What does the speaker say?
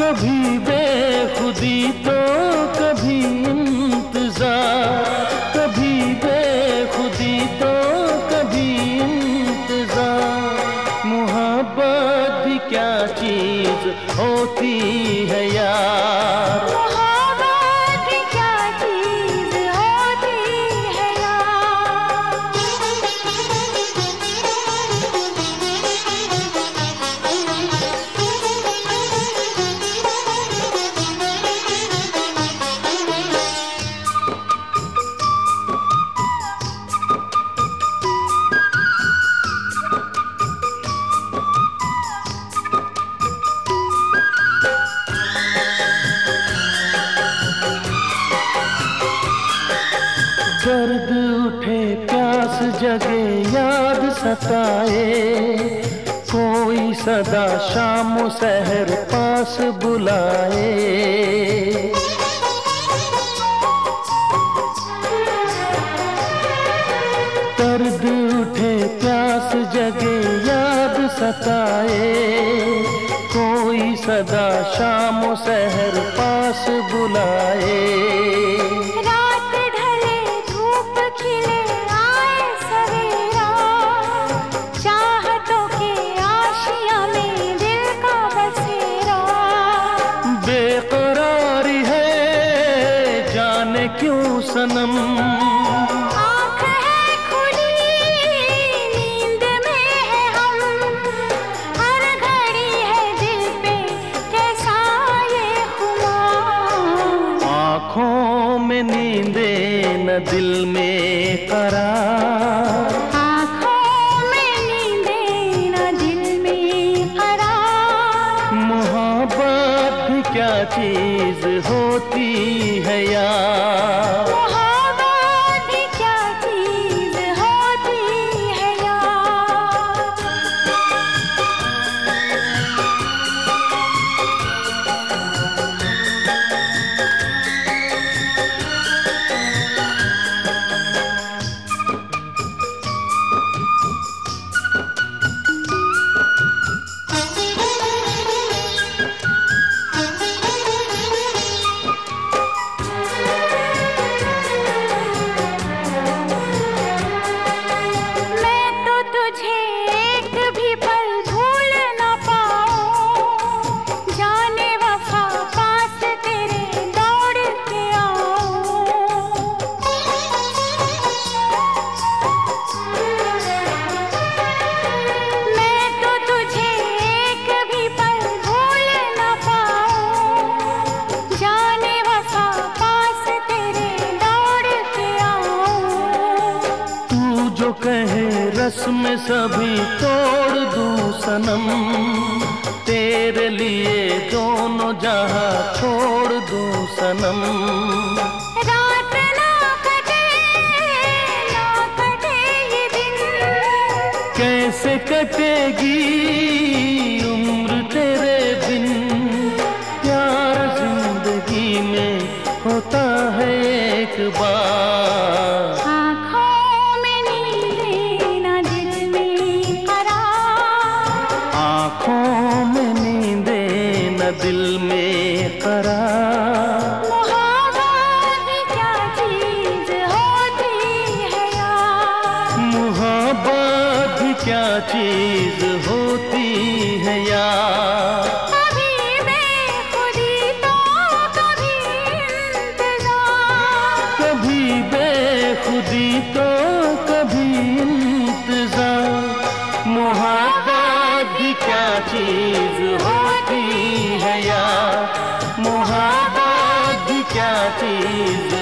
कभी बेखुदी तो कभी इंतज़ार। कभी बेखुदी तो कभी इंतज़ार। मोहब्बत भी क्या चीज़ होती है यार? जगे याद सताए। कोई सदा शाम शहर पास बुलाए। दर्द उठे प्यास जगे याद सताए। कोई सदा शाम शहर पास बुलाए। सनम आँख खुली नींद में हर घड़ी दिल पे कैसा हुआ। आँखों में नींदे न दिल में करार आँखों में नींदे न दिल में करार मोहब्बत क्या चीज़ होती है यार। रस्म सभी तोड़ दूँ सनम तेरे लिए दोनों जहाँ छोड़ दूँ सनम। रात ना कटे ना कटे कैसे कटेगी उम्र तेरे बिन? प्यार ज़िंदगी में होता है एक बार। दिल में करार। मोहब्बत क्या चीज़ होती है यार? मोहब्बत क्या चीज़ होती है यार? कभी तो कभी इंतज़ार। कभी बेखुदी तो कभी चीज़